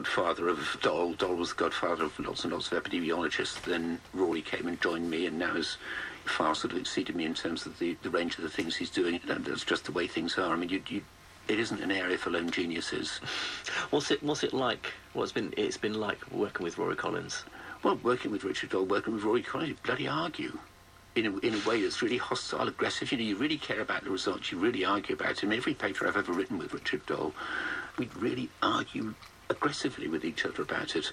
godfather of Doll. Doll was the godfather of lots and lots of epidemiologists. Then Rory came and joined me, and now has far sort of exceeded me in terms of the, the range of the things he's doing. And that's just the way things are. I mean, you, you, it isn't an area for lone geniuses. What's it What's it like? What's been it's been like working with Rory Collins? Well, working with Richard Doll, working with Rory Collins, you bloody argue. In a, in a way that's really hostile, aggressive. You know, you really care about the results. You really argue about it. In every paper I've ever written with Richard Doll, we'd really argue aggressively with each other about it.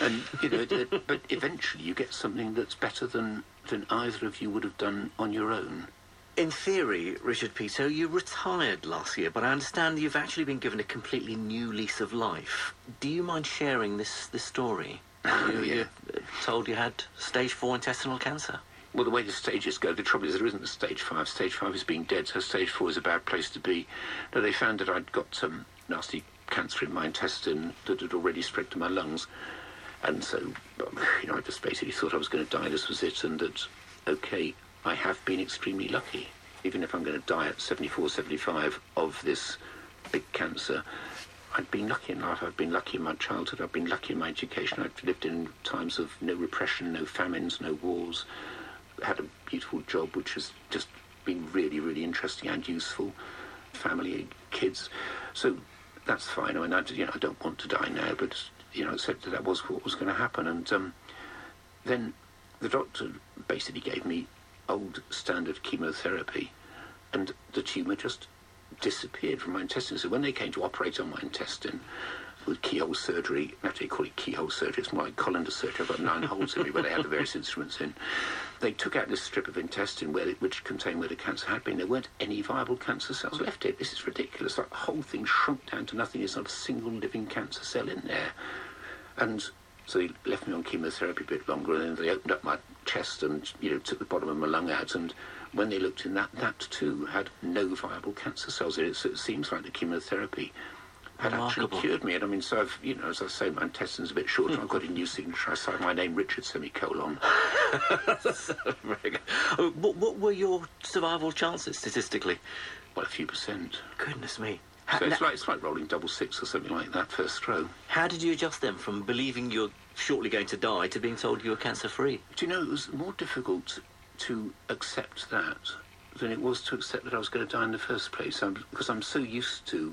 And, you know, uh, but eventually you get something that's better than, than either of you would have done on your own. In theory, Richard Peto, you retired last year, but I understand you've actually been given a completely new lease of life. Do you mind sharing this, this story? You, yeah. You're told you had stage four intestinal cancer. Well, the way the stages go, the trouble is there isn't a stage five. Stage five is being dead, so stage four is a bad place to be. Now, they found that I'd got some nasty cancer in my intestine that had already spread to my lungs. And so, you know, I just basically thought I was going to die. This was it. And that, okay, I have been extremely lucky. Even if I'm going to die at 74, 75 of this big cancer, I've been lucky in life. I've been lucky in my childhood. I've been lucky in my education. I've lived in times of no repression, no famines, no wars. Had a beautiful job, which has just been really, really interesting and useful. Family, kids. So that's fine. I mean, I, you know, I don't want to die now, but you know, said that that was what was going to happen. And um, then the doctor basically gave me old standard chemotherapy, and the tumour just disappeared from my intestine. So when they came to operate on my intestine with keyhole surgery, actually they call it keyhole surgery, it's more like colander surgery. I've got nine holes in me where they had the various instruments in. They took out this strip of intestine where it, which contained where the cancer had been. There weren't any viable cancer cells left. It. This is ridiculous. Like, the whole thing shrunk down to nothing. There's not a single living cancer cell in there. And so they left me on chemotherapy a bit longer, and then they opened up my chest and you know took the bottom of my lung out. And when they looked in that, that too had no viable cancer cells in it. So it seems like the chemotherapy had Remarkable. actually cured me. And I mean, so I've, you know, as I say, my intestine's a bit shorter. I've got a new signature. I signed my name Richard semicolon. What, what were your survival chances statistically? Well, a few percent. Goodness me. How, So it's like it's like rolling double six or something like that first throw. how did you adjust then from believing you're shortly going to die to being told you were cancer free? Do you know it was more difficult to accept that than it was to accept that I was going to die in the first place? I'm, because I'm so used to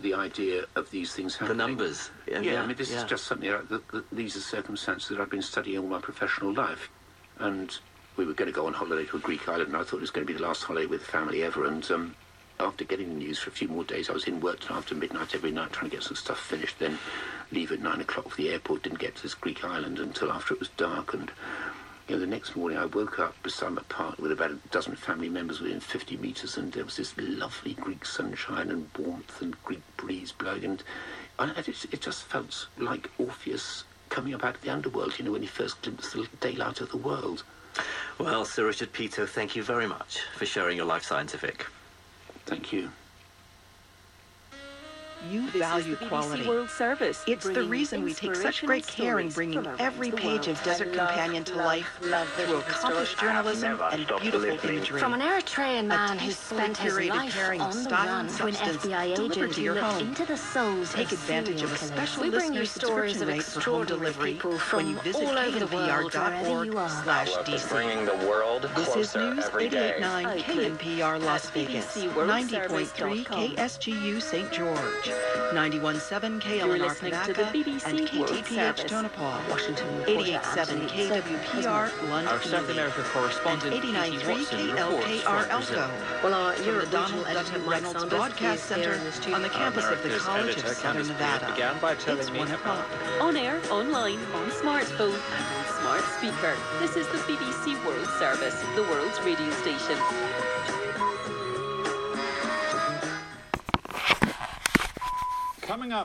the idea of these things happening. The numbers. Yeah, I mean, this yeah. is just something that, that, that these are circumstances that I've been studying all my professional life. And we were going to go on holiday to a Greek island, and I thought it was going to be the last holiday with the family ever. And um, after getting the news for a few more days, I was in work till after midnight every night trying to get some stuff finished, then leave at nine o'clock for the airport. Didn't get to this Greek island until after it was dark. And you know, the next morning I woke up beside my park with about a dozen family members within 50 metres, and there was this lovely Greek sunshine and warmth and Greek breeze blowing, and I, just, it just felt like Orpheus coming up out of the underworld, you know, when he first glimpsed the daylight of the world. Well, Sir Richard Peto, thank you very much for sharing your life scientific. Thank you. You This value is the BBC quality. World Service. It's the reason we take such great care in bringing every page world. of Desert love, Companion to love, life love through listening accomplished stories. Journalism and beautiful imagery. From an Eritrean man who spent his curated life on the run to an FBI agent to who your looked home. into the souls Take of advantage serial of a special We bring you stories of rate for home extraordinary delivery people when from you visit all over the world, wherever you are. slash Outlook is DC. bringing the world This is News 889 Outlook KNPR Las Vegas, 90.3 KSGU St. George, 91.7 You're KLNR listening to the Panaca, BBC and World KTPH Tonopah, Washington reporter 88.7 KWPR London Our South Ely, America and correspondent 89.3 P.T. Watson reports KLKR from Brazil. Elko. Well, our From Europe the regional Donald editor W. Reynolds Saunders Broadcast Center the on the campus of the College of editor, Southern Nevada. Began by telling It's me 1 how- o'clock. On air, online, on smartphone, and on smart speaker. This is the BBC World Service, the world's radio station. Coming up.